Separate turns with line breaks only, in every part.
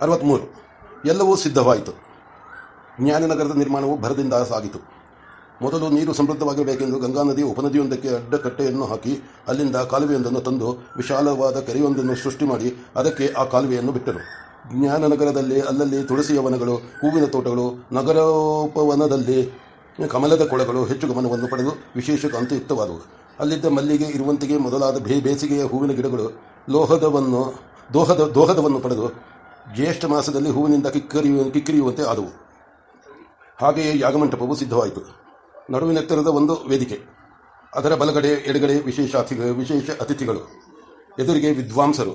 ಅರವತ್ತ್ಮೂರು ಎಲ್ಲವೂ ಸಿದ್ಧವಾಯಿತು. ಜ್ಞಾನನಗರದ ನಿರ್ಮಾಣವು ಭರದಿಂದ ಸಾಗಿತು. ಮೊದಲು ನೀರು ಸಮೃದ್ಧವಾಗಿರಬೇಕೆಂದು ಗಂಗಾ ನದಿ ಉಪನದಿಯೊಂದಕ್ಕೆ ಅಡ್ಡಕಟ್ಟೆಯನ್ನು ಹಾಕಿ ಅಲ್ಲಿಂದ ಕಾಲುವೆಯೊಂದನ್ನು ತಂದು ವಿಶಾಲವಾದ ಕೆರೆಯೊಂದನ್ನು ಸೃಷ್ಟಿ ಮಾಡಿ ಅದಕ್ಕೆ ಆ ಕಾಲುವೆಯನ್ನು ಬಿಟ್ಟರು. ಜ್ಞಾನನಗರದಲ್ಲಿ ಅಲ್ಲಲ್ಲಿ ತುಳಸಿಯ ವನಗಳು ಹೂವಿನ ತೋಟಗಳು, ನಗರೋಪವನದಲ್ಲಿ ಕಮಲದ ಕೊಳಗಳು ಹೆಚ್ಚು ಗಮನವನ್ನು ಪಡೆದು ವಿಶೇಷ ಕಾಂತಿಯುಕ್ತವಾದವು. ಅಲ್ಲಿದ್ದ ಮಲ್ಲಿಗೆ ಇರುವಂತಿಗೆ ಮೊದಲಾದ ಬೇಸಿಗೆಯ ಹೂವಿನ ಗಿಡಗಳು ಲೋಹದವನ್ನು, ದೋಹದ, ದೋಹದವನ್ನು ಪಡೆದು ಜ್ಯೇಷ್ಠ ಮಾಸದಲ್ಲಿ ಹೂವಿನಿಂದ ಕಿಕ್ಕರಿಯು, ಕಿಕ್ಕಿರಿಯುವಂತೆ ಆದವು. ಹಾಗೆಯೇ ಯಾಗಮಂಟಪವು ಸಿದ್ಧವಾಯಿತು. ನಡುವಿನೆತ್ತರದ ಒಂದು ವೇದಿಕೆ. ಅದರ ಬಲಗಡೆ ಎಡಗಡೆ ವಿಶೇಷ ವಿಶೇಷ ಅತಿಥಿಗಳು. ಎದುರಿಗೆ ವಿದ್ವಾಂಸರು.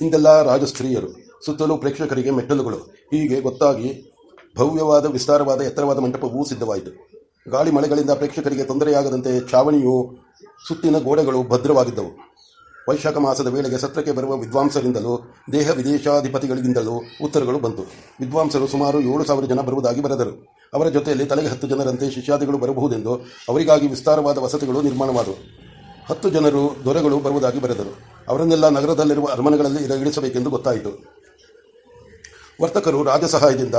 ಹಿಂದೆಲ್ಲ ರಾಜಸ್ತ್ರೀಯರು. ಸುತ್ತಲೂ ಪ್ರೇಕ್ಷಕರಿಗೆ ಮೆಟ್ಟಲುಗಳು. ಹೀಗೆ ಗೊತ್ತಾಗಿ ಭವ್ಯವಾದ, ವಿಸ್ತಾರವಾದ, ಎತ್ತರವಾದ ಮಂಟಪವೂ ಸಿದ್ಧವಾಯಿತು. ಗಾಳಿ ಮಳೆಗಳಿಂದ ಪ್ರೇಕ್ಷಕರಿಗೆ ತೊಂದರೆಯಾಗದಂತೆ ಛಾವಣಿಯು, ಸುತ್ತಿನ ಗೋಡೆಗಳು ಭದ್ರವಾಗಿದ್ದವು. ವೈಶಾಖ ಮಾಸದ ವೇಳೆಗೆ ಸತ್ರಕ್ಕೆ ಬರುವ ವಿದ್ವಾಂಸರಿಂದಲೂ, ದೇಹ ವಿದೇಶಾಧಿಪತಿಗಳಿಂದಲೂ ಉತ್ತರಗಳು ಬಂತು. ವಿದ್ವಾಂಸರು ಸುಮಾರು ಏಳು ಸಾವಿರ ಜನ ಬರುವುದಾಗಿ ಬರೆದರು. ಅವರ ಜೊತೆಯಲ್ಲಿ ತಲೆಗೆ ಹತ್ತು ಜನರಂತೆ ಶಿಷ್ಯಾದಿಗಳು ಬರಬಹುದೆಂದು ಅವರಿಗಾಗಿ ವಿಸ್ತಾರವಾದ ವಸತಿಗಳು ನಿರ್ಮಾಣವಾದವು. ಹತ್ತು ಜನರು ದೊರೆಗಳು ಬರುವುದಾಗಿ ಬರೆದರು. ಅವರನ್ನೆಲ್ಲ ನಗರದಲ್ಲಿರುವ ಅರಮನೆಗಳಲ್ಲಿ ಇಳಿಸಬೇಕೆಂದು ಗೊತ್ತಾಯಿತು. ವರ್ತಕರು ರಾಜಸಹಾಯದಿಂದ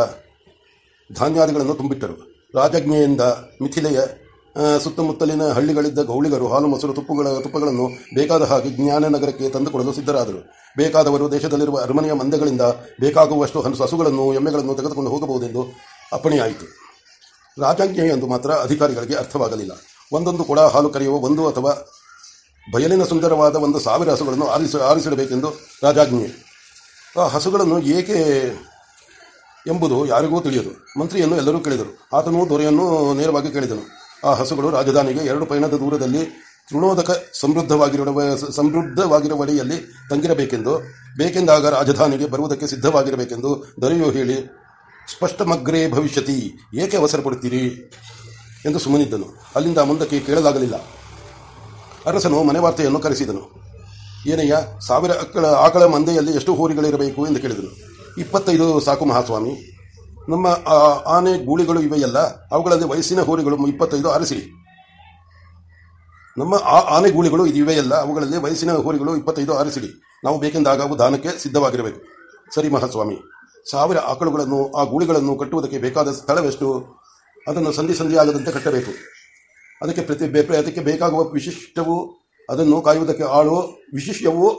ಧಾನ್ಯಾದಿಗಳನ್ನು ತುಂಬಿಟ್ಟರು. ರಾಜಜ್ಞೆಯಿಂದ ಮಿಥಿಲೆಯ ಸುತ್ತಮುತ್ತಲಿನ ಹಳ್ಳಿಗಳಿದ್ದ ಗೌಳಿಗರು ಹಾಲು ಮೊಸರು ತುಪ್ಪುಗಳ ತುಪ್ಪಗಳನ್ನು ಬೇಕಾದ ಹಾಗೆ ಜ್ಞಾನನಗರಕ್ಕೆ ತಂದುಕೊಡಲು ಸಿದ್ಧರಾದರು. ಬೇಕಾದವರು ದೇಶದಲ್ಲಿರುವ ಅರಮನೆಯ ಮಂದೆಗಳಿಂದ ಬೇಕಾಗುವಷ್ಟು ಹಸು ಹಸುಗಳನ್ನು, ಎಮ್ಮೆಗಳನ್ನು ತೆಗೆದುಕೊಂಡು ಹೋಗಬಹುದೆಂದು ಅಪ್ಪಣೆಯಾಯಿತು. ರಾಜಾಜ್ಞೆಯೆಂದು ಮಾತ್ರ ಅಧಿಕಾರಿಗಳಿಗೆ ಅರ್ಥವಾಗಲಿಲ್ಲ. ಒಂದೊಂದು ಕೊಡ ಹಾಲು ಕರೆಯುವ ಒಂದು ಅಥವಾ ಬಯಲಿನ ಸುಂದರವಾದ ಒಂದು ಸಾವಿರ ಹಸುಗಳನ್ನು ಆರಿಸ, ಆರಿಸಿಡಬೇಕೆಂದು ರಾಜಾಜ್ಞೆ. ಆ ಹಸುಗಳನ್ನು ಏಕೆ ಎಂಬುದು ಯಾರಿಗೂ ತಿಳಿಯದು. ಮಂತ್ರಿಯನ್ನು ಎಲ್ಲರೂ ಕೇಳಿದರು. ಆತನು ದೊರೆಯನ್ನು ನೇರವಾಗಿ ಕೇಳಿದನು. ಆ ಹಸುಗಳು ರಾಜಧಾನಿಗೆ ಎರಡು ಪಯಣದ ದೂರದಲ್ಲಿ ತೃಣೋದಕ ಸಮೃದ್ಧವಾಗಿರುವ ಸಮೃದ್ಧವಾಗಿರುವಡೆಯಲ್ಲಿ ತಂಗಿರಬೇಕೆಂದು, ಬೇಕೆಂದಾಗ ರಾಜಧಾನಿಗೆ ಬರುವುದಕ್ಕೆ ಸಿದ್ಧವಾಗಿರಬೇಕೆಂದು ದೊರೆಯು ಹೇಳಿ ಸ್ಪಷ್ಟಮಗ್ರೇ ಭವಿಷ್ಯತಿ, ಏಕೆ ಅವಸರ ಪಡುತ್ತೀರಿ ಎಂದು ಸುಮ್ಮನಿದ್ದನು. ಅಲ್ಲಿಂದ ಮುಂದಕ್ಕೆ ಕೇಳಲಾಗಲಿಲ್ಲ. ಅರಸನು ಮನೆವಾರ್ತೆಯನ್ನು ಕರೆಸಿದನು. ಏನಯ್ಯ ಸಾವಿರ ಅಕ್ಕಳ ಆಕಳ ಮಂದೆಯಲ್ಲಿ ಎಷ್ಟು ಹೋರಿಗಳಿರಬೇಕು ಎಂದು ಕೇಳಿದನು. ಇಪ್ಪತ್ತೈದು ಸಾಕು ಮಹಾಸ್ವಾಮಿ. ನಮ್ಮ ಆನೆ ಗೂಳಿಗಳು ಇವೆಯಲ್ಲ, ಅವುಗಳಲ್ಲಿ ವಯಸ್ಸಿನ ಹೋರಿಗಳು ಇಪ್ಪತ್ತೈದು ಆರಿಸಿರಿ ನಮ್ಮ, ಆ, ಆನೆ ಗೂಳಿಗಳು ಇವೆಯಲ್ಲ, ಅವುಗಳಲ್ಲಿ ವಯಸ್ಸಿನ ಹೋರಿಗಳು ಇಪ್ಪತ್ತೈದು ಆರಿಸಿಡಿ ನಾವು ಬೇಕೆಂದಾಗ ಅವು ದಾನಕ್ಕೆ ಸಿದ್ಧವಾಗಿರಬೇಕು. ಸರಿ ಮಹಾಸ್ವಾಮಿ. ಸಾವಿರ ಆಕಳುಗಳನ್ನು, ಆ ಗೂಳಿಗಳನ್ನು ಕಟ್ಟುವುದಕ್ಕೆ ಬೇಕಾದ ಸ್ಥಳವೆಷ್ಟು? ಅದನ್ನು ಸಂಧಿ ಸಂಧಿಯಾಗದಂತೆ ಕಟ್ಟಬೇಕು. ಅದಕ್ಕೆ ಪ್ರತಿ ಅದಕ್ಕೆ ಬೇಕಾಗುವ ವಿಶಿಷ್ಟವು ಅದನ್ನು ಕಾಯುವುದಕ್ಕೆ ಆಳು ವಿಶಿಷ್ಟವು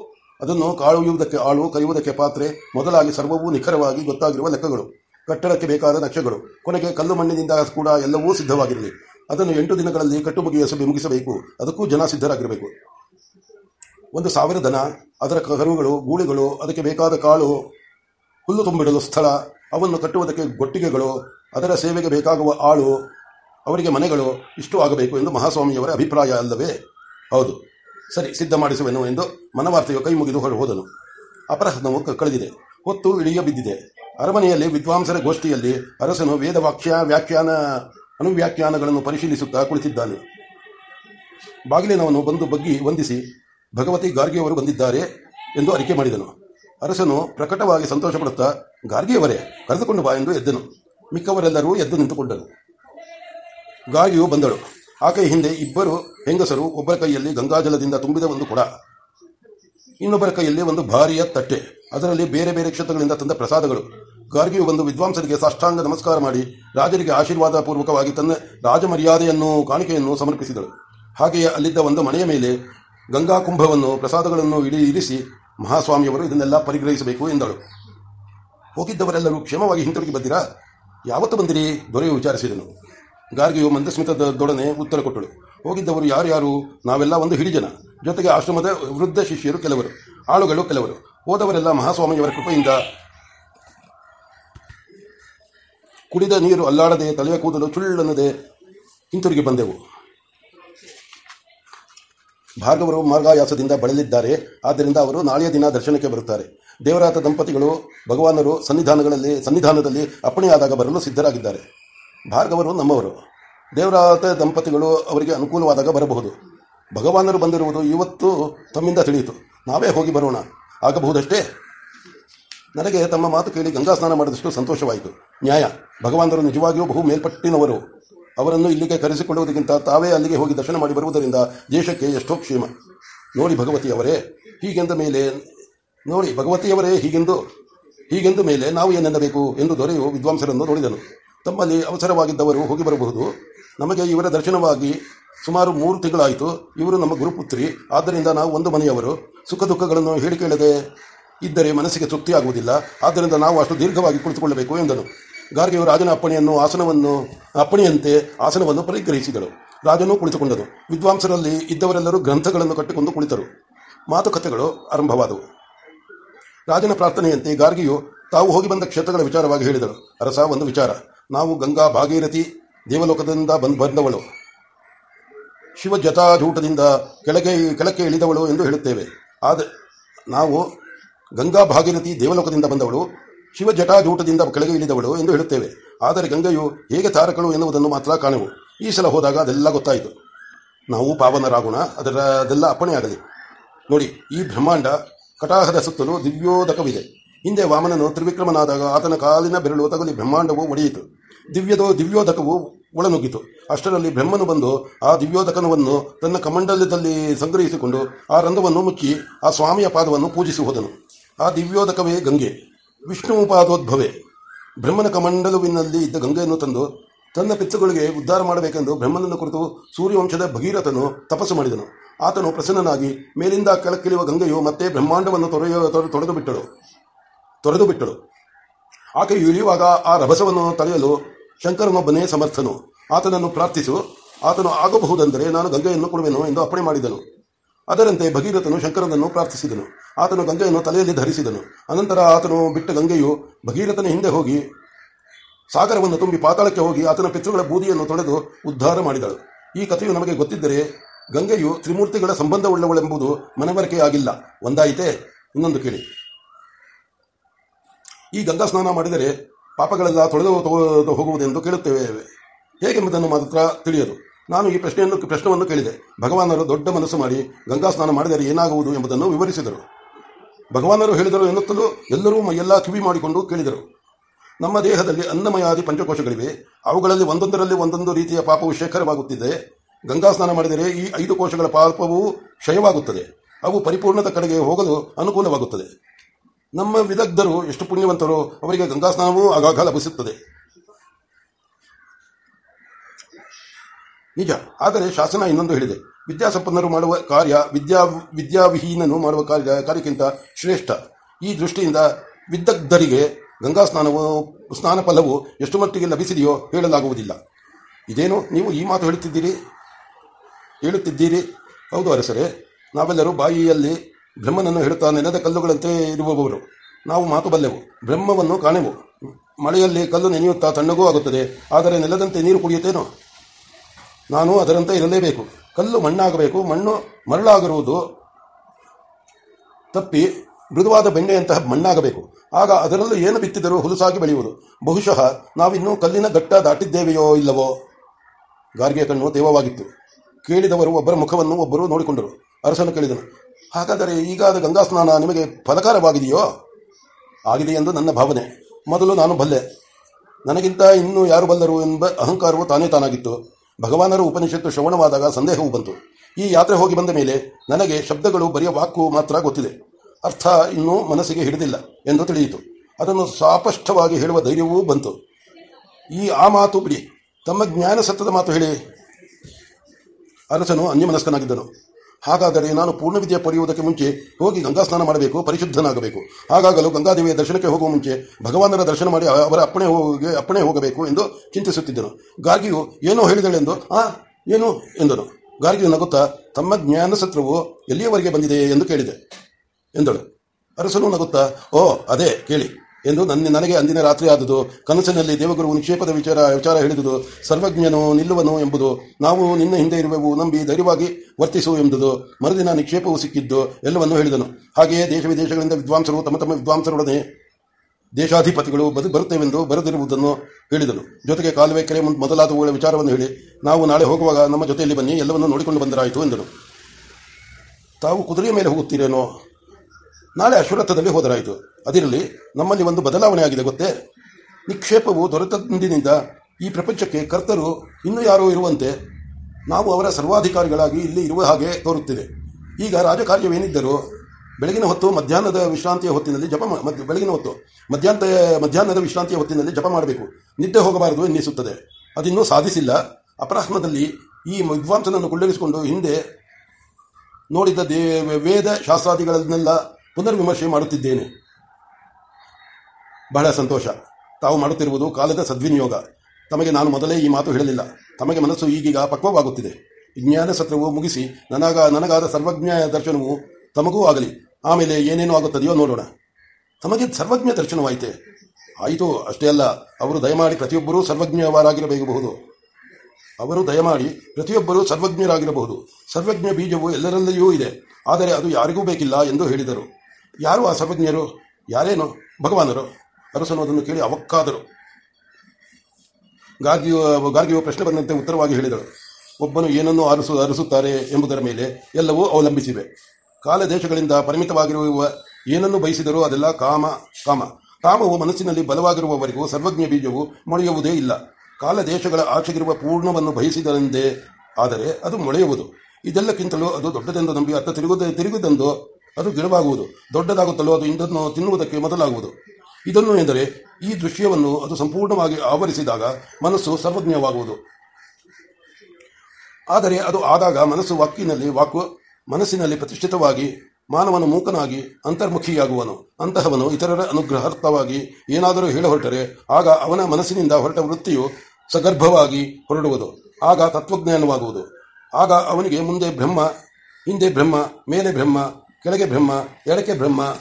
ಅದನ್ನು ಕಾಯುವುದಕ್ಕೆ ಆಳು, ಕರೆಯುವುದಕ್ಕೆ ಪಾತ್ರೆ, ಮೊದಲಾಗಿ ಸರ್ವವೂ ನಿಖರವಾಗಿ ಗೊತ್ತಾಗಿರುವ ಲೆಕ್ಕಗಳು. ಕಟ್ಟಡಕ್ಕೆ ಬೇಕಾದ ನಕ್ಷೆಗಳು. ಕೊನೆಗೆ ಕಲ್ಲು ಮಣ್ಣಿನಿಂದ ಕೂಡ ಎಲ್ಲವೂ ಸಿದ್ಧವಾಗಿರಲಿ. ಅದನ್ನು ಎಂಟು ದಿನಗಳಲ್ಲಿ ಕಟ್ಟುಮುಗಿಯಸ ಮುಗಿಸಬೇಕು. ಅದಕ್ಕೂ ಜನ ಸಿದ್ಧರಾಗಿರಬೇಕು. ಒಂದು ಸಾವಿರ ದನ, ಅದರ ಕರುಗಳು, ಗೂಳಿಗಳು, ಅದಕ್ಕೆ ಬೇಕಾದ ಕಾಳು, ಹುಲ್ಲು ತುಂಬಿಡಲು ಸ್ಥಳ, ಅವನ್ನು ಕಟ್ಟುವುದಕ್ಕೆ ಗೊಟ್ಟಿಗೆಗಳು, ಅದರ ಸೇವೆಗೆ ಬೇಕಾಗುವ ಆಳು, ಅವರಿಗೆ ಮನೆಗಳು, ಇಷ್ಟು ಆಗಬೇಕು ಎಂದು ಮಹಾಸ್ವಾಮಿಯವರ ಅಭಿಪ್ರಾಯ ಅಲ್ಲವೇ? ಹೌದು. ಸರಿ, ಸಿದ್ಧ ಮಾಡಿಸುವೆನು ಎಂದು ಮನವಾರ್ತೆಯು ಕೈ ಮುಗಿದು ಹೊರ ಹೋದನು. ಕಳೆದಿದೆ. ಹೊತ್ತು ಇಳಿಯ ಬಿದ್ದಿದೆ. ಅರಮನೆಯಲ್ಲಿ ವಿದ್ವಾಂಸರ ಗೋಷ್ಠಿಯಲ್ಲಿ ಅರಸನು ವೇದ ವಾಕ್ಯ ವ್ಯಾಖ್ಯಾನ ಅಣುವ್ಯಾಖ್ಯಾನಗಳನ್ನು ಪರಿಶೀಲಿಸುತ್ತಾ ಕುಳಿತಿದ್ದಾನೆ. ಬಾಗಿಲಿನವನು ಬಂದು ಬಗ್ಗಿ ವಂದಿಸಿ, ಭಗವತಿ ಗಾರ್ಗೆಯವರು ಬಂದಿದ್ದಾರೆ ಎಂದು ಅರಿಕೆ ಮಾಡಿದನು. ಅರಸನು ಪ್ರಕಟವಾಗಿ ಸಂತೋಷಪಡುತ್ತಾ, ಗಾರ್ಗಿಯವರೇ, ಕರೆದುಕೊಂಡು ಬಾ ಎಂದು ಎದ್ದನು. ಮಿಕ್ಕವರೆಲ್ಲರೂ ಎದ್ದು ನಿಂತುಕೊಂಡರು. ಗಾಗಿಯು ಬಂದಳು. ಆಕೆಯ ಹಿಂದೆ ಇಬ್ಬರು ಹೆಂಗಸರು, ಒಬ್ಬರ ಕೈಯಲ್ಲಿ ಗಂಗಾಜಲದಿಂದ ತುಂಬಿದ ಒಂದು ಕೊಡ, ಇನ್ನೊಬ್ಬರ ಕೈಯಲ್ಲಿ ಒಂದು ಭಾರಿಯ ತಟ್ಟೆ, ಅದರಲ್ಲಿ ಬೇರೆ ಬೇರೆ ಕ್ಷೇತ್ರಗಳಿಂದ ತಂದ ಪ್ರಸಾದಗಳು. ಗಾರ್ಗಿಯು ಬಂದು ವಿದ್ವಾಂಸರಿಗೆ ಸಾಷ್ಟಾಂಗ ನಮಸ್ಕಾರ ಮಾಡಿ ರಾಜರಿಗೆ ಆಶೀರ್ವಾದ ಪೂರ್ವಕವಾಗಿ ತನ್ನ ರಾಜಮರ್ಯಾದೆಯನ್ನು ಕಾಣಿಕೆಯನ್ನು ಸಮರ್ಪಿಸಿದಳು. ಹಾಗೆಯೇ ಅಲ್ಲಿದ್ದ ಒಂದು ಮನೆಯ ಮೇಲೆ ಗಂಗಾ ಕುಂಭವನ್ನು ಪ್ರಸಾದಗಳನ್ನು ಇಡೀ ಇರಿಸಿ ಮಹಾಸ್ವಾಮಿಯವರು ಇದನ್ನೆಲ್ಲ ಪರಿಗ್ರಹಿಸಬೇಕು ಎಂದಳು. ಹೋಗಿದ್ದವರೆಲ್ಲರೂ ಕ್ಷೇಮವಾಗಿ ಹಿಂತಿರುಗಿ ಬಂದಿರಾ? ಯಾವತ್ತು ಬಂದಿರಿ? ದೊರೆಯು ವಿಚಾರಿಸಿದನು. ಗಾರ್ಗಿಯು ಮಂದಸ್ಮಿತದೊಡನೆ ಉತ್ತರ ಕೊಟ್ಟಳು. ಹೋಗಿದ್ದವರು ಯಾರ್ಯಾರು? ನಾವೆಲ್ಲ ಒಂದು ಹಿಡಿಜನ. ಜೊತೆಗೆ ಆಶ್ರಮದ ವೃದ್ಧ ಶಿಷ್ಯರು ಕೆಲವರು, ಆಳುಗಳು ಕೆಲವರು. ಹೋದವರೆಲ್ಲ ಮಹಾಸ್ವಾಮಿಯವರ ಕೃಪೆಯಿಂದ ಕುಡಿದ ನೀರು ಅಲ್ಲಾಡದೆ ತಲೆಯ ಕೂದಲು ಚುಳ್ಳನ್ನದೆ ಹಿಂತಿರುಗಿ ಬಂದೆವು. ಭಾರ್ಗವರು ಮಾರ್ಗಾಯಾಸದಿಂದ ಬಳಲಿದ್ದಾರೆ. ಆದ್ದರಿಂದ ಅವರು ನಾಳೆಯ ದಿನ ದರ್ಶನಕ್ಕೆ ಬರುತ್ತಾರೆ. ದೇವರಾತ ದಂಪತಿಗಳು, ಭಗವಾನರು ಸನ್ನಿಧಾನಗಳಲ್ಲಿ, ಸನ್ನಿಧಾನದಲ್ಲಿ ಅಪ್ಪಣೆಯಾದಾಗ ಬರಲು ಸಿದ್ಧರಾಗಿದ್ದಾರೆ. ಭಾರ್ಗವರು ನಮ್ಮವರು. ದೇವರಾತ ದಂಪತಿಗಳು ಅವರಿಗೆ ಅನುಕೂಲವಾದಾಗ ಬರಬಹುದು. ಭಗವಾನರು ಬಂದಿರುವುದು ಇವತ್ತು ತಮ್ಮಿಂದ ತಿಳಿಯಿತು. ನಾವೇ ಹೋಗಿ ಬರೋಣ. ಆಗಬಹುದಷ್ಟೇ? ನನಗೆ ತಮ್ಮ ಮಾತು ಕೇಳಿ ಗಂಗಾ ಸ್ನಾನ ಮಾಡಿದಷ್ಟು ಸಂತೋಷವಾಯಿತು. ನ್ಯಾಯ ಭಗವಂತರು ನಿಜವಾಗಿಯೂ ಬಹು ಮೇಲ್ಪಟ್ಟಿನವರು. ಅವರನ್ನು ಇಲ್ಲಿಗೆ ಕರೆಸಿಕೊಳ್ಳುವುದಕ್ಕಿಂತ ತಾವೇ ಅಲ್ಲಿಗೆ ಹೋಗಿ ದರ್ಶನ ಮಾಡಿ ಬರುವುದರಿಂದ ದೇಶಕ್ಕೆ ಎಷ್ಟೋ ಕ್ಷೇಮ. ನೋಡಿ ಭಗವತಿಯವರೇ, ಹೀಗೆಂದ ಮೇಲೆ, ನೋಡಿ ಭಗವತಿಯವರೇ, ಹೀಗೆಂದು ಹೀಗೆಂದು ಮೇಲೆ ನಾವು ಏನೆನ್ನಬೇಕು ಎಂದು ದೊರೆಯು ವಿದ್ವಾಂಸರನ್ನು ನೋಡಿದನು. ತಮ್ಮಲ್ಲಿ ಅವಸರವಾಗಿದ್ದವರು ಹೋಗಿ ಬರಬಹುದು. ನಮಗೆ ಇವರ ದರ್ಶನವಾಗಿ ಸುಮಾರು ಮೂರು ತಿಂಗಳಾಯಿತು. ಇವರು ನಮ್ಮ ಗುರುಪುತ್ರಿ. ಆದ್ದರಿಂದ ನಾವು ಒಂದು ಮನೆಯವರು. ಸುಖ ದುಃಖಗಳನ್ನು ಹೇಳಿ ಕೇಳದೆ ಇದ್ದರೆ ಮನಸ್ಸಿಗೆ ತೃಪ್ತಿಯಾಗುವುದಿಲ್ಲ. ಆದ್ದರಿಂದ ನಾವು ಅಷ್ಟು ದೀರ್ಘವಾಗಿ ಕುಳಿತುಕೊಳ್ಳಬೇಕು ಎಂದನು. ಗಾರ್ಗೆಯು ರಾಜನ ಅಪ್ಪಣೆಯನ್ನು ಆಸನವನ್ನು, ಅಪ್ಪಣೆಯಂತೆ ಆಸನವನ್ನು ಪರಿಗ್ರಹಿಸಿದಳು. ರಾಜನು ಕುಳಿತುಕೊಂಡನು. ವಿದ್ವಾಂಸರಲ್ಲಿ ಇದ್ದವರೆಲ್ಲರೂ ಗ್ರಂಥಗಳನ್ನು ಕಟ್ಟಿಕೊಂಡು ಕುಳಿತರು. ಮಾತುಕತೆಗಳು ಆರಂಭವಾದವು. ರಾಜನ ಪ್ರಾರ್ಥನೆಯಂತೆ ಗಾರ್ಗಿಯು ತಾವು ಹೋಗಿ ಬಂದ ಕ್ಷೇತ್ರಗಳ ವಿಚಾರವಾಗಿ ಹೇಳಿದಳು. ಅರಸ, ಒಂದು ವಿಚಾರ. ನಾವು ಗಂಗಾ ಭಾಗೀರಥಿ ದೇವಲೋಕದಿಂದ ಬಂದು, ಬಂದವಳು. ಶಿವ ಜತಾಜೂಟದಿಂದ ಕೆಳಗೆ, ಕೆಳಕ್ಕೆ ಇಳಿದವಳು ಎಂದು ಹೇಳುತ್ತೇವೆ. ಆದ, ನಾವು ಗಂಗಾ ಭಾಗೀರಥಿ ದೇವಲೋಕದಿಂದ ಬಂದವಳು, ಶಿವ ಜಟಾಜೂಟದಿಂದ ಕೆಳಗೆ ಇಳಿದವಳು ಎಂದು ಹೇಳುತ್ತೇವೆ. ಆದರೆ ಗಂಗೆಯು ಹೇಗೆ ತಾರಕಳು ಎನ್ನುವುದನ್ನು ಮಾತ್ರ ಕಾಣೆವು. ಈ ಸಲ ಹೋದಾಗ ಅದೆಲ್ಲ ಗೊತ್ತಾಯಿತು. ನಾವು ಪಾವನರಾಗೋಣ ಅದರ ಅದೆಲ್ಲ ಅಪ್ಪಣೆಯಾಗಲಿ ನೋಡಿ, ಈ ಬ್ರಹ್ಮಾಂಡ ಕಟಾಹದ ಸುತ್ತಲೂ ದಿವ್ಯೋದಕವಿದೆ. ಹಿಂದೆ ವಾಮನನು ತ್ರಿವಿಕ್ರಮನಾದಾಗ ಆತನ ಕಾಲಿನ ಬೆರಳು ತಗಲಿ ಬ್ರಹ್ಮಾಂಡವು ಒಡೆಯಿತು. ದಿವ್ಯದೋ ದಿವ್ಯೋದಕವು ಒಳನುಗ್ಗಿತು. ಅಷ್ಟರಲ್ಲಿ ಬ್ರಹ್ಮನು ಬಂದು ಆ ದಿವ್ಯೋದಕನವನ್ನು ತನ್ನ ಕಮಂಡಲದಲ್ಲಿ ಸಂಗ್ರಹಿಸಿಕೊಂಡು ಆ ರಂಧ್ರವನ್ನು ಮುಚ್ಚಿ ಆ ಸ್ವಾಮಿಯ ಪಾದವನ್ನು ಪೂಜಿಸಿ ಹೋದನು. ಆ ದಿವ್ಯೋದಕವೇ ಗಂಗೆ. ವಿಷ್ಣು ಪಾದೋದ್ಭವೆ ಬ್ರಹ್ಮನ ಕಮಂಡಲುವಿನಲ್ಲಿ ಇದ್ದ ಗಂಗೆಯನ್ನು ತಂದು ತನ್ನ ಪಿತೃಗಳಿಗೆ ಉದ್ಧಾರ ಮಾಡಬೇಕೆಂದು ಬ್ರಹ್ಮನನ್ನು ಕುರಿತು ಸೂರ್ಯವಂಶದ ಭಗೀರಥನು ತಪಸ್ಸು ಮಾಡಿದನು. ಆತನು ಪ್ರಸನ್ನನಾಗಿ ಮೇಲಿಂದ ಕೆಳಕ್ಕಿಳಿಯುವ ಗಂಗೆಯು ಮತ್ತೆ ಬ್ರಹ್ಮಾಂಡವನ್ನು ತೊರೆಯ ತೊರೆದು ಬಿಟ್ಟಳು. ತೊರೆದು ಬಿಟ್ಟಳು. ಆಕೆಯು ಇಳಿಯುವಾಗ ಆ ರಭಸವನ್ನು ತಡೆಯಲು ಶಂಕರನೊಬ್ಬನೇ ಸಮರ್ಥನು. ಆತನನ್ನು ಪ್ರಾರ್ಥಿಸು. ಆತನು ಆಗಬಹುದೆಂದರೆ ನಾನು ಗಂಗೆಯನ್ನು ಕೊಡುವೆನು ಎಂದು ಅಪ್ಪಣೆ ಮಾಡಿದನು. ಅದರಂತೆ ಭಗೀರಥನು ಶಂಕರನನ್ನು ಪ್ರಾರ್ಥಿಸಿದನು. ಆತನು ಗಂಗೆಯನ್ನು ತಲೆಯಲ್ಲಿ ಧರಿಸಿದನು. ಅನಂತರ ಆತನು ಬಿಟ್ಟ ಗಂಗೆಯು ಭಗೀರಥನ ಹಿಂದೆ ಹೋಗಿ ಸಾಗರವನ್ನು ತುಂಬಿ ಪಾತಾಳಕ್ಕೆ ಹೋಗಿ ಆತನ ಪಿತೃಗಳ ಬೂದಿಯನ್ನು ತೊಳೆದು ಉದ್ಧಾರ ಮಾಡಿದಳು. ಈ ಕಥೆಯು ನಮಗೆ ಗೊತ್ತಿದ್ದರೆ ಗಂಗೆಯು ತ್ರಿಮೂರ್ತಿಗಳ ಸಂಬಂಧವುಳ್ಳವಳೆಂಬುದು ಮನವರಿಕೆಯಾಗಿಲ್ಲ ಒಂದಾಯಿತೇ? ಇನ್ನೊಂದು ಕೇಳಿ. ಈ ಗಂಗಾ ಸ್ನಾನ ಮಾಡಿದರೆ ಪಾಪಗಳೆಲ್ಲ ತೊಳೆದು ಹೋಗುವುದೆಂದು ಕೇಳುತ್ತೇವೆ. ಹೇಗೆಂಬುದನ್ನು ಮಾತ್ರ ತಿಳಿಯದು. ನಾನು ಈ ಪ್ರಶ್ನೆಯನ್ನು ಪ್ರಶ್ನವನ್ನು ಕೇಳಿದೆ. ಭಗವಾನರು ದೊಡ್ಡ ಮನಸ್ಸು ಮಾಡಿ ಗಂಗಾ ಸ್ನಾನ ಮಾಡಿದರೆ ಏನಾಗುವುದು ಎಂಬುದನ್ನು ವಿವರಿಸಿದರು. ಭಗವಾನರು ಹೇಳಿದರು ಎನ್ನುತ್ತಲೂ ಎಲ್ಲರೂ ಮೈಯೆಲ್ಲ ಕಿವಿ ಮಾಡಿಕೊಂಡು ಕೇಳಿದರು. ನಮ್ಮ ದೇಹದಲ್ಲಿ ಅನ್ನಮಯಾದಿ ಪಂಚಕೋಶಗಳಿವೆ. ಅವುಗಳಲ್ಲಿ ಒಂದೊಂದರಲ್ಲಿ ಒಂದೊಂದು ರೀತಿಯ ಪಾಪವು ಶೇಖರವಾಗುತ್ತಿದೆ. ಗಂಗಾ ಸ್ನಾನ ಮಾಡಿದರೆ ಈ ಐದು ಕೋಶಗಳ ಪಾಪವು ಕ್ಷಯವಾಗುತ್ತದೆ. ಅವು ಪರಿಪೂರ್ಣದ ಕಡೆಗೆ ಹೋಗಲು ಅನುಕೂಲವಾಗುತ್ತದೆ. ನಮ್ಮ ವಿದಗ್ಧರು ಎಷ್ಟು ಪುಣ್ಯವಂತರು ಅವರಿಗೆ ಗಂಗಾ ಸ್ನಾನವೂ ಆಗಾಗ ಲಭಿಸುತ್ತದೆ. ನಿಜ. ಆದರೆ ಶಾಸನ ಇನ್ನೊಂದು ಹೇಳಿದೆ. ವಿದ್ಯಾಸಂಪನ್ನರು ಮಾಡುವ ಕಾರ್ಯ ವಿದ್ಯಾ, ವಿದ್ಯಾವಿಹೀನನು ಮಾಡುವ ಕಾರ್ಯ, ಕಾರ್ಯಕ್ಕಿಂತ ಶ್ರೇಷ್ಠ. ಈ ದೃಷ್ಟಿಯಿಂದ ವಿದಗ್ಧರಿಗೆ ಗಂಗಾ ಸ್ನಾನವು, ಸ್ನಾನ ಫಲವು ಎಷ್ಟು ಮಟ್ಟಿಗೆ ಲಭಿಸಿದೆಯೋ ಹೇಳಲಾಗುವುದಿಲ್ಲ. ಇದೇನು ನೀವು ಈ ಮಾತು ಹೇಳುತ್ತಿದ್ದೀರಿ? ಹೇಳುತ್ತಿದ್ದೀರಿ? ಹೌದು ಅರಸರೇ, ನಾವೆಲ್ಲರೂ ಬಾಯಿಯಲ್ಲಿ ಬ್ರಹ್ಮನನ್ನು ಹೇಳುತ್ತಾ ನೆಲದ ಕಲ್ಲುಗಳಂತೆ ಇರುವವರು. ನಾವು ಮಾತು ಬಲ್ಲೆವು, ಬ್ರಹ್ಮವನ್ನು ಕಾಣೆವು. ಮಳೆಯಲ್ಲಿ ಕಲ್ಲು ನೆನೆಯುತ್ತಾ ತಣ್ಣಗೂ ಆಗುತ್ತದೆ. ಆದರೆ ನೆಲದಂತೆ ನೀರು ಕುಡಿಯುತ್ತೇನೋ? ನಾನು ಅದರಂತೆ ಇರಲೇಬೇಕು. ಕಲ್ಲು ಮಣ್ಣಾಗಬೇಕು, ಮಣ್ಣು ಮರಳಾಗಿರುವುದು ತಪ್ಪಿ ಮೃದುವಾದ ಬೆಣ್ಣೆಯಂತಹ ಮಣ್ಣಾಗಬೇಕು. ಆಗ ಅದರಲ್ಲೂ ಏನು ಬಿತ್ತಿದರೂ ಹುಲುಸಾಗಿ ಬೆಳೆಯುವುದು. ಬಹುಶಃ ನಾವಿನ್ನೂ ಕಲ್ಲಿನ ಘಟ್ಟ ದಾಟಿದ್ದೇವೆಯೋ ಇಲ್ಲವೋ? ಗಾರ್ಗೆ ಕಣ್ಣು ತೇವವಾಗಿತ್ತು. ಕೇಳಿದವರು ಒಬ್ಬರ ಮುಖವನ್ನು ಒಬ್ಬರು ನೋಡಿಕೊಂಡರು. ಅರಸನು ಕೇಳಿದನು, ಹಾಗಾದರೆ ಈಗಾದ ಗಂಗಾ ಸ್ನಾನ ನಿಮಗೆ ಫಲಕಾರವಾಗಿದೆಯೋ? ಆಗಿದೆ ಎಂದು ನನ್ನ ಭಾವನೆ. ಮೊದಲು ನಾನು ಬಲ್ಲೆ. ನನಗಿಂತ ಇನ್ನೂ ಯಾರು ಬಲ್ಲರು ಎಂಬ ಅಹಂಕಾರವು ತಾನೇ ತಾನಾಗಿತ್ತು. ಭಗವಾನರ ಉಪನಿಷತ್ತು ಶ್ರವಣವಾದಾಗ ಸಂದೇಹವು ಬಂತು. ಈ ಯಾತ್ರೆ ಹೋಗಿ ಬಂದ ಮೇಲೆ ನನಗೆ ಶಬ್ದಗಳು ಬರೆಯ ವಾಕು ಮಾತ್ರ ಗೊತ್ತಿದೆ. ಅರ್ಥ ಇನ್ನೂ ಮನಸ್ಸಿಗೆ ಹಿಡಿದಿಲ್ಲ ಎಂದು ತಿಳಿಯಿತು. ಅದನ್ನು ಸಾಪಷ್ಟವಾಗಿ ಹೇಳುವ ಧೈರ್ಯವೂ ಬಂತು. ಈ ಆ ಮಾತು ಬಿಡಿ. ತಮ್ಮ ಜ್ಞಾನ ಸತ್ಯದ ಮಾತು ಹೇಳಿ. ಅರಸನು ಅನ್ಯಮನಸ್ಕನಾಗಿದ್ದನು. ಹಾಗಾದರೆ ನಾನು ಪೂರ್ಣ ವಿದ್ಯೆ ಪಡೆಯುವುದಕ್ಕೆ ಮುಂಚೆ ಹೋಗಿ ಗಂಗಾ ಸ್ನಾನ ಮಾಡಬೇಕು, ಪರಿಶುದ್ಧನಾಗಬೇಕು. ಹಾಗಾಗಲು ಗಂಗಾದೇವಿಯ ದರ್ಶನಕ್ಕೆ ಹೋಗುವ ಮುಂಚೆ ಭಗವಾನರ ದರ್ಶನ ಮಾಡಿ ಅವರ ಅಪ್ಪಣೆ ಹೋಗಿ ಅಪ್ಪಣೆ ಹೋಗಬೇಕು ಎಂದು ಚಿಂತಿಸುತ್ತಿದ್ದನು. ಗಾರ್ಗಿಯು ಏನೋ ಹೇಳಿದಳೆಂದು ಆ, ಏನು? ಎಂದನು. ಗಾರ್ಗಿಯು ನಗುತ್ತಾ, ತಮ್ಮ ಜ್ಞಾನಸತ್ರವು ಎಲ್ಲಿಯವರೆಗೆ ಬಂದಿದೆ? ಎಂದು ಕೇಳಿದೆ. ಎಂದಳು. ಅರಸನು ನಗುತ್ತಾ, ಓ, ಅದೇ, ಕೇಳಿ. ಎಂದು ನನ್ನ ನನಗೆ ಅಂದಿನ ರಾತ್ರಿ ಆದುದು ಕನಸಿನಲ್ಲಿ ದೇವಗುರು ನಿಕ್ಷೇಪದ ವಿಚಾರ ವಿಚಾರ ಹೇಳಿದುದು. ಸರ್ವಜ್ಞನು ನಿಲ್ಲುವನು ಎಂಬುದು. ನಾವು ನಿನ್ನ ಹಿಂದೆ ಇರುವೆವು ನಂಬಿ ಧೈರ್ಯವಾಗಿ ವರ್ತಿಸು ಎಂಬುದು. ಮರುದಿನ ನಿಕ್ಷೇಪವು ಸಿಕ್ಕಿದ್ದು, ಎಲ್ಲವನ್ನೂ ಹೇಳಿದನು. ಹಾಗೆಯೇ ದೇಶ ವಿದೇಶಗಳಿಂದ ವಿದ್ವಾಂಸರು ತಮ್ಮ ತಮ್ಮ ವಿದ್ವಾಂಸರೊಡನೆ ದೇಶಾಧಿಪತಿಗಳು ಬದು ಬರುತ್ತೇವೆಂದು ಬರೆದಿರುವುದನ್ನು ಹೇಳಿದನು. ಜೊತೆಗೆ ಕಾಲುವೆ ಕೆರೆ ಮುಂದ್- ಮೊದಲಾದವುಗಳ ವಿಚಾರವನ್ನು ಹೇಳಿ, ನಾವು ನಾಳೆ ಹೋಗುವಾಗ ನಮ್ಮ ಜೊತೆಯಲ್ಲಿ ಬನ್ನಿ, ಎಲ್ಲವನ್ನು ನೋಡಿಕೊಂಡು ಬಂದರಾಯಿತು ಎಂದನು. ತಾವು ಕುದುರೆಯ ಮೇಲೆ ಹೋಗುತ್ತೀರೇನೋ? ನಾಳೆ ಅಶ್ವರಥದಲ್ಲಿ ಹೋದರಾಯಿತು. ಅದಿರಲಿ, ನಮ್ಮಲ್ಲಿ ಒಂದು ಬದಲಾವಣೆ ಆಗಿದೆ ಗೊತ್ತೇ? ನಿಕ್ಷೇಪವು ದೊರೆತಂದಿನಿಂದ ಈ ಪ್ರಪಂಚಕ್ಕೆ ಕರ್ತರು ಇನ್ನೂ ಯಾರೋ ಇರುವಂತೆ ನಾವು ಅವರ ಸರ್ವಾಧಿಕಾರಿಗಳಾಗಿ ಇಲ್ಲಿ ಇರುವ ಹಾಗೆ ತೋರುತ್ತಿದೆ. ಈಗ ರಾಜಕಾರ್ಯವೇನಿದ್ದರೂ ಬೆಳಗಿನ ಹೊತ್ತು ಮಧ್ಯಾಹ್ನದ ವಿಶ್ರಾಂತಿಯ ಹೊತ್ತಿನಲ್ಲಿ ಜಪ ಬೆಳಗಿನ ಹೊತ್ತು ಮಧ್ಯಾಹ್ನ ಮಧ್ಯಾಹ್ನದ ವಿಶ್ರಾಂತಿಯ ಹೊತ್ತಿನಲ್ಲಿ ಜಪ ಮಾಡಬೇಕು. ನಿದ್ದೆ ಹೋಗಬಾರದು ಎನ್ನಿಸುತ್ತದೆ. ಅದಿನ್ನೂ ಸಾಧಿಸಿಲ್ಲ. ಅಪರಾಹ್ನದಲ್ಲಿ ಈ ವಿದ್ವಾಂಸನನ್ನು ಕುಳ್ಳಿರಿಸಿಕೊಂಡು ಹಿಂದೆ ನೋಡಿದ ದೇ, ವೇದ ಶಾಸ್ತ್ರಾದಿಗಳನ್ನೆಲ್ಲ ಪುನರ್ವಿಮರ್ಶೆ ಮಾಡುತ್ತಿದ್ದೇನೆ. ಬಹಳ ಸಂತೋಷ. ತಾವು ಮಾಡುತ್ತಿರುವುದು ಕಾಲದ ಸದ್ವಿನಿಯೋಗ. ತಮಗೆ ನಾನು ಮೊದಲೇ ಈ ಮಾತು ಹೇಳಲಿಲ್ಲ. ತಮಗೆ ಮನಸ್ಸು ಈಗೀಗ ಪಕ್ವವಾಗುತ್ತಿದೆ. ವಿಜ್ಞಾನ ಸತ್ರವು ಮುಗಿಸಿ ನನಗ ನನಗಾದ ಸರ್ವಜ್ಞ ದರ್ಶನವು ತಮಗೂ ಆಗಲಿ. ಆಮೇಲೆ ಏನೇನು ಆಗುತ್ತದೆಯೋ ನೋಡೋಣ. ತಮಗೆ ಸರ್ವಜ್ಞ ದರ್ಶನವಾಯಿತೆ? ಆಯಿತು, ಅಷ್ಟೇ ಅಲ್ಲ. ಅವರು ದಯಮಾಡಿ ಪ್ರತಿಯೊಬ್ಬರೂ ಸರ್ವಜ್ಞವಾರಾಗಿರಬೇಕಬಹುದು. ಅವರು ದಯಮಾಡಿ ಪ್ರತಿಯೊಬ್ಬರೂ ಸರ್ವಜ್ಞರಾಗಿರಬಹುದು. ಸರ್ವಜ್ಞ ಬೀಜವು ಎಲ್ಲರಲ್ಲಿಯೂ ಇದೆ. ಆದರೆ ಅದು ಯಾರಿಗೂ ಬೇಕಿಲ್ಲ ಎಂದು ಹೇಳಿದರು. ಯಾರು ಆ ಸರ್ವಜ್ಞರು? ಯಾರೇನು? ಭಗವಾನರು? ಅರಸನು ಅದನ್ನು ಕೇಳಿ ಅವಕ್ಕಾದರು. ಗಾರ್ಗಿಯು ಗಾರ್ಗಿಯು ಪ್ರಶ್ನೆ ಬಂದಂತೆ ಉತ್ತರವಾಗಿ ಹೇಳಿದಳು. ಒಬ್ಬನು ಏನನ್ನು ಅರಸು ಅರಸುತ್ತಾರೆ ಎಂಬುದರ ಮೇಲೆ ಎಲ್ಲವೂ ಅವಲಂಬಿಸಿವೆ. ಕಾಲ ದೇಶಗಳಿಂದ ಪರಿಮಿತವಾಗಿರುವ ಏನನ್ನು ಬಯಸಿದರೂ ಅದೆಲ್ಲ ಕಾಮ ಕಾಮ. ಕಾಮವು ಮನಸ್ಸಿನಲ್ಲಿ ಬಲವಾಗಿರುವವರೆಗೂ ಸರ್ವಜ್ಞ ಬೀಜವು ಮೊಳೆಯುವುದೇ ಇಲ್ಲ. ಕಾಲ ದೇಶಗಳ ಆಚೆಗಿರುವ ಪೂರ್ಣವನ್ನು ಬಯಸಿದರೆಂದೇ, ಆದರೆ ಅದು ಮೊಳೆಯುವುದು. ಇದೆಲ್ಲಕ್ಕಿಂತಲೂ ಅದು ದೊಡ್ಡದೆಂದು ನಂಬಿ ಅರ್ಥ ತಿರುಗುದ, ತಿರುಗುದೆಂದು ಅದು ಗಿಡವಾಗುವುದು ದೊಡ್ಡದಾಗುತ್ತಲೋ ಅದು ಇಂದನ್ನು ತಿನ್ನುವುದಕ್ಕೆ ಮೊದಲಾಗುವುದು. ಇದನ್ನು ಎಂದರೆ ಈ ದೃಶ್ಯವನ್ನು ಅದು ಸಂಪೂರ್ಣವಾಗಿ ಆವರಿಸಿದಾಗ ಮನಸ್ಸು ಸರ್ವಜ್ಞವಾಗುವುದು. ಆದರೆ ಅದು ಆದಾಗ ಮನಸ್ಸು ವಾಕಿನಲ್ಲಿ ವಾಕು ಮನಸ್ಸಿನಲ್ಲಿ ಪ್ರತಿಷ್ಠಿತವಾಗಿ, ಮಾನವನು ಮೂಕನಾಗಿ ಅಂತರ್ಮುಖಿಯಾಗುವನು. ಅಂತಹವನು ಇತರರ ಅನುಗ್ರಹಾರ್ಥವಾಗಿ ಏನಾದರೂ ಹೇಳ ಹೊರಟರೆ ಆಗ ಅವನ ಮನಸ್ಸಿನಿಂದ ಹೊರಟ ವೃತ್ತಿಯು ಸಗರ್ಭವಾಗಿ ಹೊರಡುವುದು. ಆಗ ತತ್ವಜ್ಞಾನವಾಗುವುದು. ಆಗ ಅವನಿಗೆ ಮುಂದೆ ಬ್ರಹ್ಮ, ಹಿಂದೆ ಬ್ರಹ್ಮ, ಮೇಲೆ ಬ್ರಹ್ಮ ಕೆಳಗೆ ಬ್ರಹ್ಮ, ಎಡಕ್ಕೆ ಬ್ರಹ್ಮ.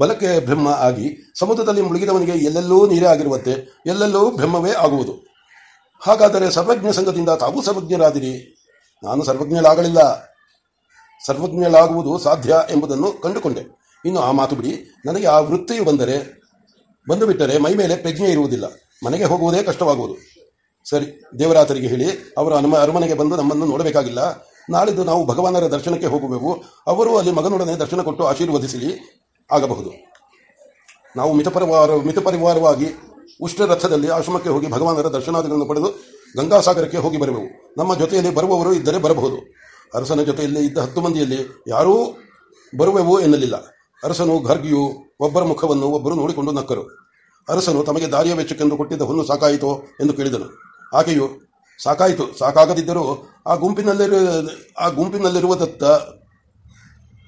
ಬಲಕ್ಕೆ ಬ್ರಹ್ಮ ಆಗಿ ಸಮುದ್ರದಲ್ಲಿ ಮುಳುಗಿದವನಿಗೆ ಎಲ್ಲೆಲ್ಲೂ ನೀರೇ ಆಗಿರುವಂತೆ ಎಲ್ಲೆಲ್ಲೂ ಬ್ರಹ್ಮವೇ ಆಗುವುದು. ಹಾಗಾದರೆ ಸರ್ವಜ್ಞ ಸಂಘದಿಂದ ತಾವು ಸರ್ವಜ್ಞರಾದಿರಿ. ನಾನು ಸರ್ವಜ್ಞಳಾಗಲಿಲ್ಲ. ಸರ್ವಜ್ಞಳಾಗುವುದು ಸಾಧ್ಯ ಎಂಬುದನ್ನು ಕಂಡುಕೊಂಡೆ. ಇನ್ನು ಆ ಮಾತು ಬಿಡಿ. ನನಗೆ ಆ ವೃತ್ತಿಯು ಬಂದರೆ ಬಂದು ಬಿಟ್ಟರೆ ಮೈ ಮೇಲೆ ಪ್ರಜ್ಞೆ ಇರುವುದಿಲ್ಲ. ಮನೆಗೆ ಹೋಗುವುದೇ ಕಷ್ಟವಾಗುವುದು. ಸರಿ, ದೇವರಾತರಿಗೆ ಹೇಳಿ ಅವರು ಅನುಮ, ಅರಮನೆಗೆ ಬಂದು ನಮ್ಮನ್ನು ನೋಡಬೇಕಾಗಿಲ್ಲ. ನಾಳಿದ್ದು ನಾವು ಭಗವಾನರ ದರ್ಶನಕ್ಕೆ ಹೋಗಬೇಕು ಅವರು ಅಲ್ಲಿ ಮಗನೊಡನೆ ದರ್ಶನ ಕೊಟ್ಟು ಆಶೀರ್ವದಿಸಲಿ ಆಗಬಹುದು. ನಾವು ಮಿತಪರಿವಾರ, ಮಿತಪರಿವಾರವಾಗಿ ಉಷ್ಣರಥದಲ್ಲಿ ಆಶ್ರಮಕ್ಕೆ ಹೋಗಿ ಭಗವಾನರ ದರ್ಶನಾದಿಗಳನ್ನು ಪಡೆದು ಗಂಗಾಸಾಗರಕ್ಕೆ ಹೋಗಿ ಬರಬೇಕು ನಮ್ಮ ಜೊತೆಯಲ್ಲಿ ಬರುವವರು ಇದ್ದರೆ ಬರಬಹುದು. ಅರಸನ ಜೊತೆಯಲ್ಲಿ ಇದ್ದ ಹತ್ತು ಮಂದಿಯಲ್ಲಿ ಯಾರೂ ಬರುವೆವು ಎನ್ನಲಿಲ್ಲ. ಅರಸನು ಘರ್ಗಿಯು, ಒಬ್ಬರ ಮುಖವನ್ನು ಒಬ್ಬರು ನೋಡಿಕೊಂಡು ನಕ್ಕರು. ಅರಸನು ತಮಗೆ ದಾರಿಯ ವೆಚ್ಚಕ್ಕೆಂದು ಕೊಟ್ಟಿದ್ದ ಹುಲ್ಲು ಸಾಕಾಯಿತೋ ಎಂದು ಕೇಳಿದನು. ಆಕೆಯು ಸಾಕಾಯಿತು. ಸಾಕಾಗದಿದ್ದರೂ ಆ ಗುಂಪಿನಲ್ಲಿರು, ಆ ಗುಂಪಿನಲ್ಲಿರುವುದತ್ತ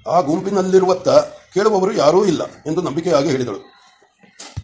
ಆ ಗುಂಪಿನಲ್ಲಿರುವತ್ತ ಕೇಳುವವರು ಯಾರೂ ಇಲ್ಲ ಎಂದು ನಂಬಿಕೆಯಾಗಿ ಹೇಳಿದಳು.